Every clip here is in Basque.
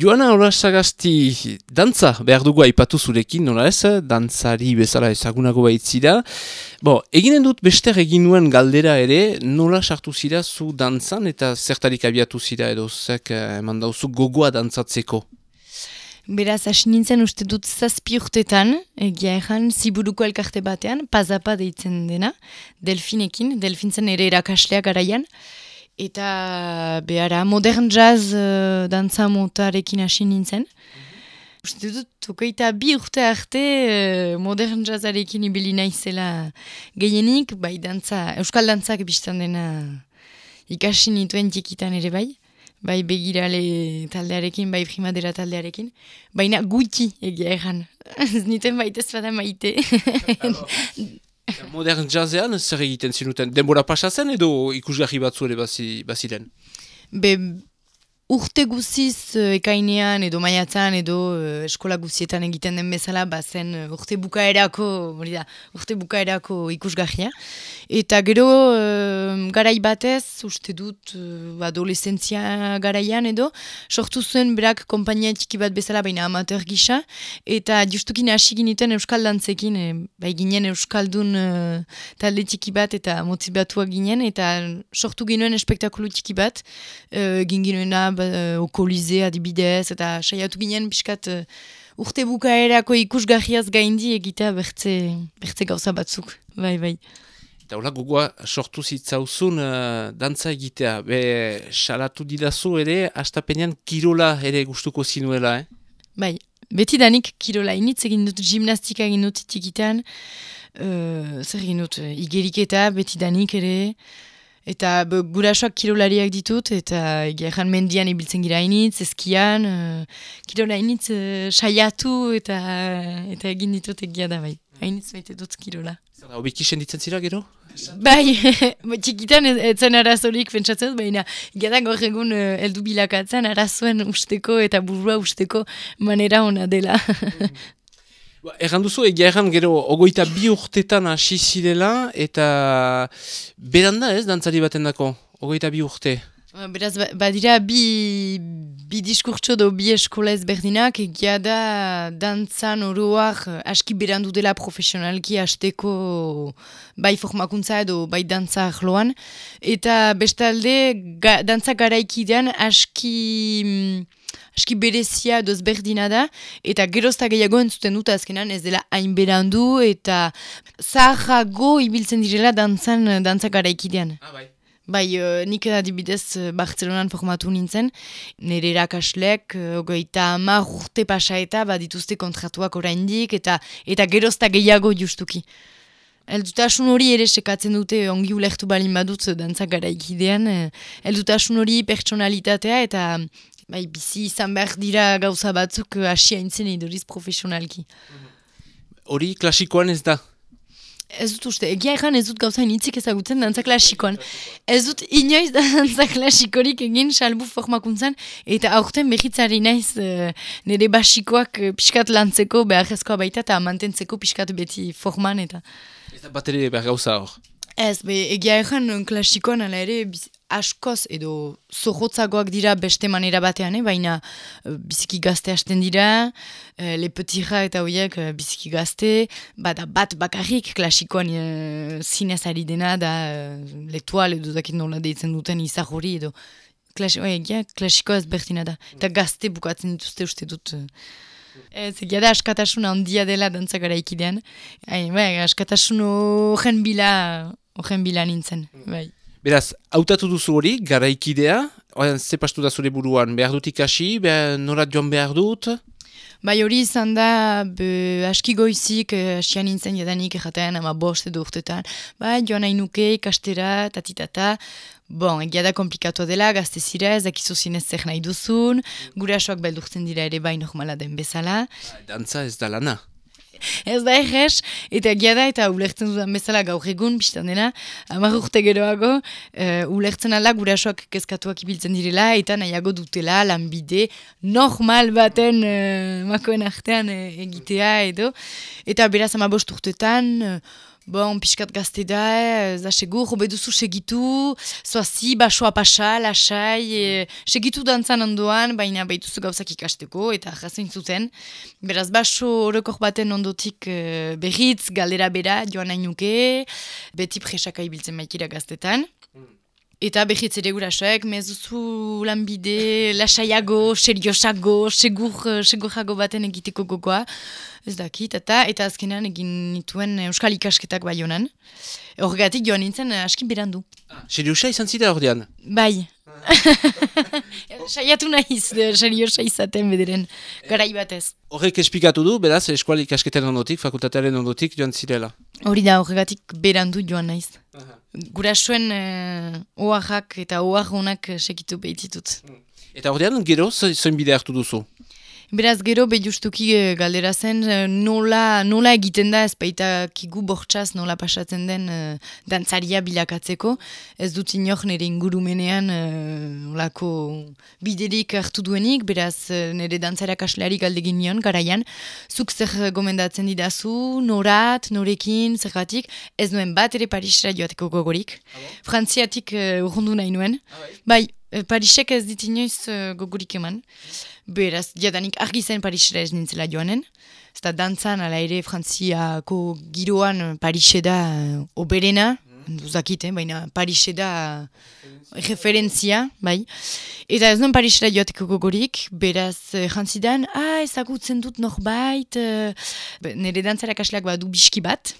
Joana Olasagasti, dantza behar dugu aipatu zurekin, nola ez, dantzari bezala ezagunago baitzira. Bo, eginen dut bester egin nuen galdera ere, nola sartu zira zu dantzan eta zertarik abiatu zira edo zek eh, eman dauzu gogoa dantzatzeko. Beraz, hasi nintzen uste dut zazpi urtetan, egia ezan, ziburuko elkarte batean, pazapa deitzen dena, delfinekin, delfintzen ere erakasleak garaian. Eta behara, modern jazz uh, dantza motarekin hasi nintzen. Uste dut, tokoita bi urte arte uh, modern jazzarekin ibili naizela gehienik, bai dantza, euskal dantzak biztan dena ikasi nituen tikitan ere bai. Bai begirale taldearekin, bai primadera taldearekin. Baina guti egia erran. Niten baita ez bada maite. Modern jazzean zer egiten zinuten? Denbora pasatzen edo ikusgarri batzu ere baziren? Be, urte guziz uh, ekainean edo maiatzan edo uh, eskola guzietan egiten den bezala bazen uh, urte bukaerako da, urte bukaerako ikusgahia. Eta gero garai batez, uste dut adolescentzia garaian edo, sortu zuen berak kompainia txiki bat bezala baina amateur gisa, eta justukin hasi giniten euskal dantzekin, e, bai ginen euskaldun uh, talde txiki bat eta motibatua ginen, eta sortu ginuen espektakulu txiki bat, uh, ginginuena ba, okolize adibidez, eta saiatu ginen pixkat uh, urte bukaerako ikusgarriaz gaindi egitea bertze, bertze gauza batzuk, bai, bai. Eta hola gogoa sortu zitzauzun uh, dantza egitea, be salatu didazu ere, astapenean kirola ere gustuko zinuela, eh? Bai, beti danik kirola, initz egin dut gimnastika egin dut itikitean, uh, zer egin dut, igeriketa beti danik ere, Eta gurasoak kirolariak ditut, eta gerran mendian ibiltzen gira hainitz, eskian, uh, kirola hainitz uh, saiatu eta eta egin ditut egia da bai. Hainitz baite dut kirola. Zara, obiki senditzen zira gero? Bai, txikitan etzen arazorik pentsatzen, baina gara gaur egun uh, eldu bilakatzen arazoen usteko eta burua usteko manera ona dela. Ba, erran duzu, egia erran gero, ogoita bi urtetan hasi zirela, eta beranda ez, dantzari baten dako, ogoita bi urte. Beraz, ba, badira bi, bi diskurtso do bi eskola ezberdinak, egia da dantzan oroak aski berandu dela profesionalki hasteko bai formakuntza edo bai dantza ahloan. Eta bestalde, ga, dantza garaikidean aski... Mm, aski berezia doz berdina da, eta gerozta gehiago entzuten dut azkenan ez dela hain berandu, eta zahago ibiltzen direla dantzan, dantzak garaikidean. Ah, bai. Bai, uh, nik adibidez uh, Bartzelonan formatu nintzen, nire rakaslek, uh, goita amar urte pasa eta badituzte kontratuak oraindik eta eta gerozta gehiago justuki. Eldutasun hori ere sekatzen dute ongi ulektu balin badut dantzak garaikidean. Eldutasun hori pertsonalitatea eta bai, bizi izan behar dira gauza batzuk eh, hasi haintzen iduriz profesionalki. Hori klasikoan ez da? Ez dut uste, egia egan ez dut gauza initzik ezagutzen dantza klasikoan. Ez dut inoiz dantza klasikorik egin salbu formakuntzan, eta aurten behitzari naiz uh, nire basikoak uh, piskat lantzeko beharrezkoa baita eta mantentzeko piskat beti forman eta... Ez da bat ere behar gauza hor? Ez, be, egia egan klasikoan ala ere askoz edo zorrotzagoak dira beste manera batean, eh? baina uh, biziki gazte hasten dira, uh, lepetira eta horiek uh, biziki gazte, bada bat bakarrik klasikoan uh, zinez ari dena, da uh, letual edo dakit nola deitzen duten izar hori edo Klasi, ja, klasikoa ez bertina da. Eta gazte bukatzen dituzte uste dut. Ez, egia da askatasun handia dela dantzakara ikidean. Bai, askatasun horren bila, bila nintzen, bai. Beraz, hautatu duzu hori, garaikidea, oan, ze pastu da zure buruan, behar dut ikasi, behar, norat joan behar dut? Bai hori izan da, be, aski goizik, eh, asian nintzen jadanik erraten, ama bost edo urtetan, bai joan nahi nuke ikastera, tatitata, Bon, egia da komplikatu dela, gazte zira, ez dakizu zinez zer nahi duzun, gure asoak beldurtzen dira ere bai normala den bezala. Dantza ez da lana ez da egez, eta egia da, eta ulertzen dudan bezala gaur egun, biztan dena, amar urte geroago, uh, ulertzen ala gurasoak kezkatuak ibiltzen direla, eta nahiago dutela, lanbide, normal baten uh, makoen artean uh, egitea edo. Eta beraz ama bost urtetan, bon, pixkat gazte da, ez da segur, hobe duzu segitu, zoazi, basoa pasa, lasai, e, segitu dantzan ondoan, baina behituzu gauzak ikasteko, eta jazen zuten. Beraz, baso horrekor baten ondotik e, berriz, galdera bera, joan nahi nuke, beti presaka ibiltzen maikira gaztetan. Eta behitz ere gurasoek, mezuzu lanbide, lasaiago, seriosago, segur, segurago baten egiteko gogoa. Ez dakit, eta eta azkenean egin nituen Euskal ikasketak bai honan. Horregatik joan nintzen askin berandu. Ah, seriosa izan zida ordean? Bai. Saiatu nahiz, seriosa izaten bederen, garai batez. Horrek espikatu du, beraz, eskual ikasketen ondotik, fakultatearen ondotik joan zirela. Hori da, horregatik berandu joan nahiz. Gurasoen uh, oaxak eta oaxonak sekitu behititut. Eta ordean, gero, zoin bide hartu duzu? Beraz gero behiustuki eh, galdera zen eh, nola, nola egiten da ez baita kigu bortxaz nola pasatzen den uh, dantzaria bilakatzeko. Ez dut inok nire ingurumenean uh, olako biderik hartu duenik, beraz nire dantzaria kasleari galdegin nion garaian. Zuk zer gomendatzen didazu, norat, norekin, zergatik, ez nuen bat ere Parisera joateko gogorik. Ah, Frantziatik uh, urrundu nahi nuen. Ah, bai, Parisek ez dit inoiz uh, gogorik eman. Beraz, jadanik argi zen Parisera ez nintzela joanen. Eta dantzan, ala ere, frantziako giroan Parise da uh, oberena, mm. duzakit, eh, baina Parise da uh, referentzia, bai. Eta ez non Parisera joateko gogorik, beraz, uh, jantzidan, ah, ezagutzen dut norbait, uh, nire dantzara kasleak badu biski bat,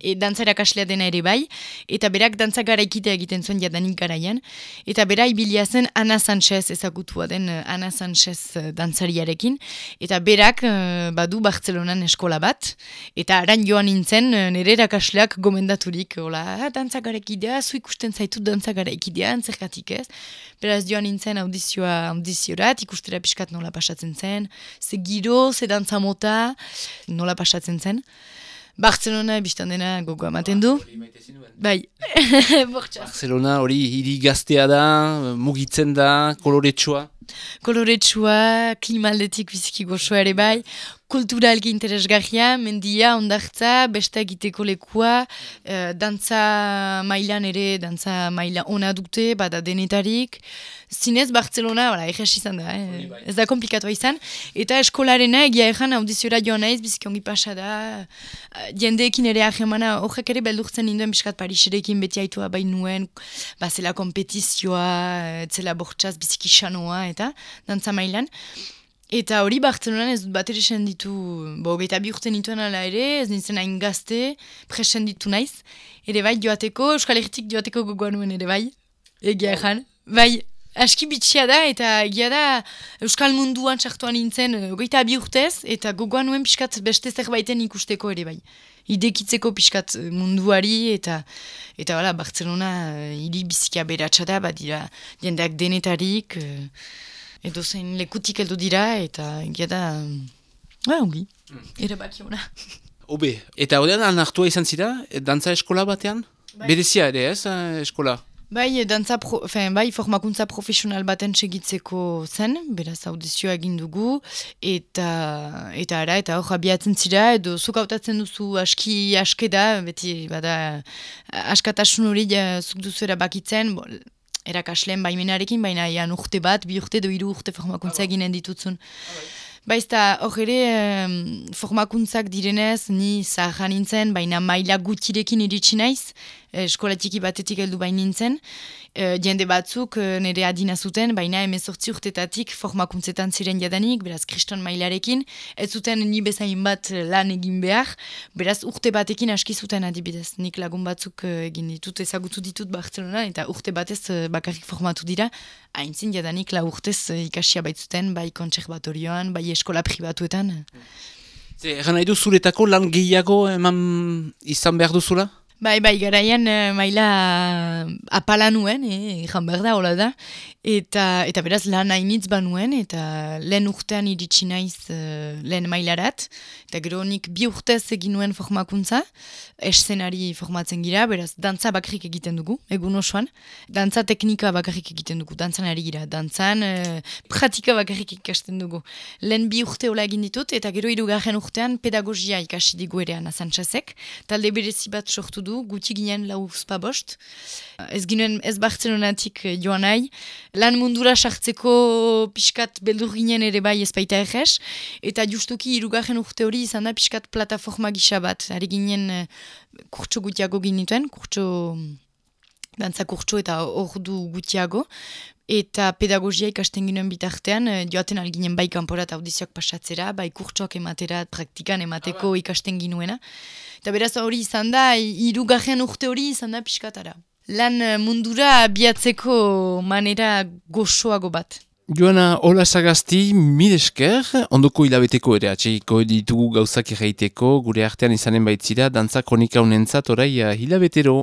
e, dantzara kaslea dena ere bai, eta berak dantza garaikitea egiten zuen jadanik garaian, eta bera ibilia zen Ana Sanchez ezagutua den uh, Ana Sanchez uh, dantzariarekin, eta berak uh, badu Bartzelonan eskola bat, eta aran joan nintzen nire erakasleak gomendaturik, hola, ah, dantza garaikidea, zu ikusten zaitut dantza garaikidea, antzerkatik ez, beraz joan nintzen audizioa audiziorat, ikustera pixkat nola pasatzen zen, ze giro, ze dantza mota, nola pasatzen zen, Barcelona biztan dena gogo amaten du. Bai. Barcelona hori hiri gaztea da, mugitzen da, koloretsua. Koloretsua, klimaldetik biziki gozoa ere bai. Kulturalki interesgarria, mendia, ondartza, beste egiteko lekua, uh, dantza mailan ere, dantza maila ona dute, bada denetarik. Zinez, Barcelona, wala, izan da, eh? Bai. ez da komplikatu izan. Eta eskolarena egia ezan audiziora joan naiz, biziki pasa da. Jendeekin ere ahemana, horrek ere beldurtzen ninduen biskat Pariserekin beti haitua bain nuen, ba, zela kompetizioa, zela bortxaz biziki xanoa, eta dantza mailan. Eta hori Bartzelonan ez dut bat ere senditu, bo, gaita bi urte nituen ala ere, ez nintzen hain gazte, presenditu naiz. Ere bai, joateko, Euskal Herritik joateko gogoan nuen ere bai, egia ezan. Bai, aski bitxia da, eta egia da Euskal munduan txartuan nintzen, eh, gaita bi urtez, eta gogoan nuen pixkat beste zerbaiten ikusteko ere bai. Idekitzeko pixkat eh, munduari, eta eta wala, Bartzelona eh, hiri bizikia beratxa bat dira, jendeak denetarik, edo zein lekutik heldu dira, eta egia da, ba, ongi, mm. ere baki ona. Obe, eta horrean anartua izan zira, dantza eskola batean? Bai. Berezia ere ez, eh, eskola? Bai, dantza pro, fin, bai, formakuntza profesional baten segitzeko zen, beraz audizioa egin dugu, eta eta ara, eta hor abiatzen zira, edo zuk hautatzen duzu aski aske da, beti, bada, askatasun hori zuk duzu erabakitzen, bo, erakasleen baimenarekin, baina ian urte bat, bi urte, do iru urte formakuntza eginen ditutzun. Ah, Baizta, hor ere, formakuntzak direnez, ni zaharra nintzen, baina maila gutirekin iritsi naiz, eskolatiki batetik heldu bain nintzen, e, jende batzuk e, nire adina zuten, baina emezortzi urtetatik formakuntzetan ziren jadanik, beraz kriston mailarekin, ez zuten ni bezain bat lan egin behar, beraz urte batekin aski zuten adibidez. Nik lagun batzuk e, egin ditut, ezagutu ditut Barcelona, eta urte batez bakarrik formatu dira, haintzin jadanik la urtez ikasia baitzuten, bai kontserbatorioan, bai eskola pribatuetan. Zer, nahi du zuretako lan gehiago eman izan behar duzula? Bai, bai, garaian uh, maila apala nuen, eh, behar da, hola da. Eta, eta beraz lan hainitz banuen, eta lehen urtean iritsi naiz uh, lehen mailarat. Eta gero nik bi urtez egin nuen formakuntza, eszenari formatzen gira, beraz dantza bakarrik egiten dugu, egun osoan. Dantza teknika bakarrik egiten dugu, dantzan ari gira. Dantzan uh, pratika bakarrik ikasten dugu. Lehen bi urte hola egin ditut, eta gero irugarren urtean pedagogia ikasi digu ere anazantzasek. Talde berezi bat sortu du, guti ginen lau uzpa bost. Ez ginen ez Bartzelonatik eh, joan nahi. Lan mundura sartzeko pixkat beldur ginen ere bai ez baita egez. Eta justuki irugarren urte hori izan da pixkat plataforma gisa bat. Hari ginen uh, kurtso gutiago ginituen, kurtso... Dantza kurtso eta ordu gutiago. Eta pedagogia ikasten ginen bitartean, eh, joaten alginen bai kanporat audizioak pasatzera, bai kurtsoak ematera, praktikan emateko ikasten ginuena. Eta beraz hori izan da, irugarren urte hori izan da pixkatara. Lan eh, mundura biatzeko manera goxoago bat. Joana, hola sagazti, midesker, ondoko hilabeteko ere atxeiko ditugu gauzak erraiteko, gure artean izanen baitzira, dantza kronika unentzat orai hilabetero.